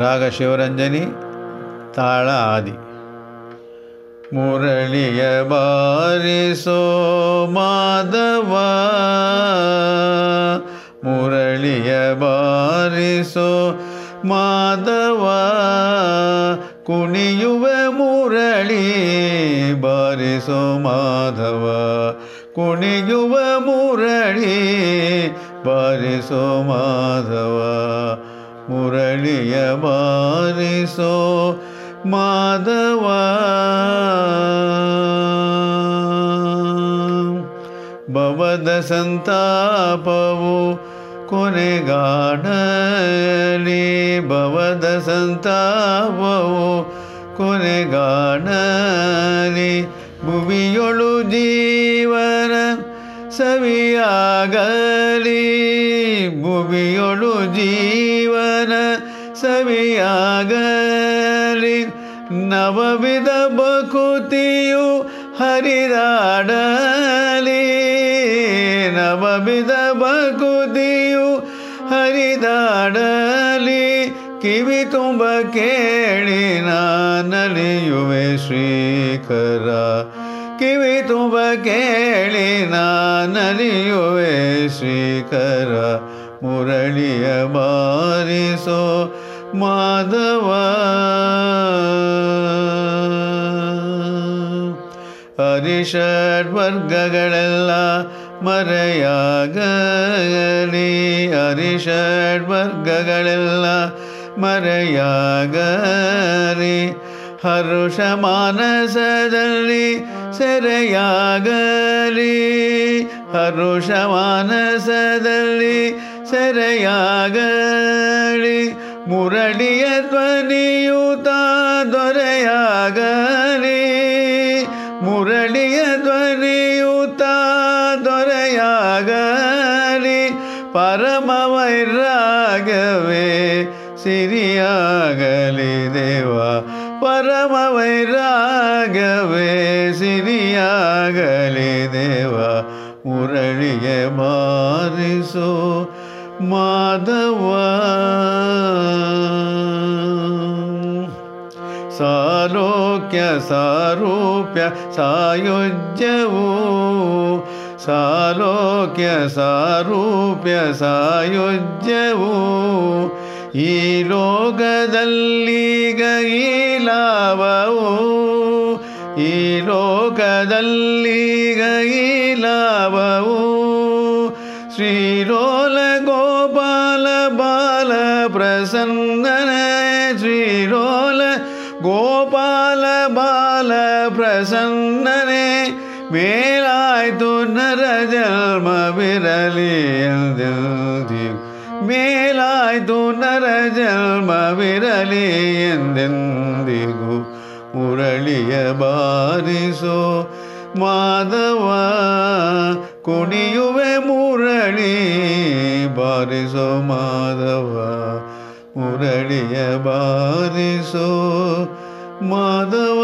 ರಾಗ ಶಿವರಂಜನಿ, ತಾಳ ಆದಿ. ಮುರಳಿಯ ಬಾರಿಸೋ ಮಾಧವ ಮುರಳಿಯ ಬಾರಿಸೋ ಮಾಧವ ಕುಣಿಯುವ ಮುರಳಿ ಬಾರಿಸೋ ಮಾಧವ ಕುಣಿಯುವ ಮುರಳಿ ಬಾರಿಸೋ ಮಾಧವ ಮುರಳಿಯ ಬಾರಿಸೋ ಮಾಧವ. ಭವದ ಸಂತಾಪವು ಕೊನೆಗಾಣಲಿ ಭವದ ಸಂತಾಪವು ಕೊನೆಗಾಣಲಿ ಭುವಿಯೊಳು ಜೀವನ ಸವಿಯಾಗಲಿ. ಭುವಿಯೊಳು ಜೀವನ ಸವಿಯಾಗಲಿ. ನವವಿಧ ಬಕುತಿಯು ಹರಿದಾಡಲಿ. ನವವಿಧ ಬಕುತಿಯು ಹರಿದಾಡಲಿ. ಕಿವಿ ತುಂಬ ಕೇಳಿ ನಾನಲಿಯುವೆ ಶ್ರೀಕರ. ತುಂಬ ಕೇಳಿ ನಾನಲಿಯುವೆ ಶ್ರೀಕರ ಮುರಳಿಯ ಬಾರಿಸೋ ಮಾಧವ. ಹರಿಷಡ್ವರ್ಗಗಳೆಲ್ಲ ಮರೆಯಾಗಲಿ. ಹರಿಷಡ್ವರ್ಗಗಳೆಲ್ಲ ಮರೆಯಾಗಲಿ. ಹರುಷ ಮಾನಸದಲ್ಲಿ ಸೆರೆಯಾಗಲಿ. ಹರುಷ ಮಾನಸದಲ್ಲಿ ಸೆರೆಯಾಗಲಿ. ಮುರಳಿಯ ಧ್ವನಿಯೂತ ದೊರೆಯಾಗಲಿ. ಮುರಳಿಯ ಧ್ವನಿಯೂತ ದೊರೆಯಾಗಲಿ. ಪರಮ ವೈರಾಗವೇ ಸಿರಿಯಾಗಲಿ ದೇವ. ಪರಮ ವೈರಾಗವೇ ಸಿರಿಯಾಗಲಿ ದೇವ, ಮುರಳಿಗೆ ಬಾರಿಸೋ ಮಾಧವ. ಸಾಲೋಕ್ಯ ಸಾರೂಪ್ಯ ಸಾಯುಜ್ಯವು, ಸಾಲೋಕ್ಯ ಸಾರೂಪ್ಯ ಸಾಯುಜ್ಯವು, ಈ ಲೋಕದಲ್ಲೀಗ ಈ ಲಾಭವು ಈ ಲೋಕದಲ್ಲೀಗ ಈ ಲಾಭವು ಶ್ರೀಲೋಲ ಗೋಪಾಲ ಬಾಲ ಪ್ರಸನ್ನನೆ ಶ್ರೀಲೋಲ ಗೋಪಾಲ ಬಾಲ ಪ್ರಸನ್ನನೆ ಮೇಲಾಯ್ತು ನರ ಜನ್ಮವಿರಲಿ ಎಂದೆಂದಿಗೂ ಮೇಲಾಯ್ತು ನರ ಜನ್ಮವಿರಲಿ ಎಂದೆಂದಿಗೂ ಮುರಳಿಯ ಬಾರಿಸೋ ಮಾಧವ ಕುಣಿಯುವೆ ಮುರಳಿ ಬಾರಿಸೋ ಮಾಧವ ಮುರಳಿಯ ಬಾರಿಸೋ ಮಾಧವ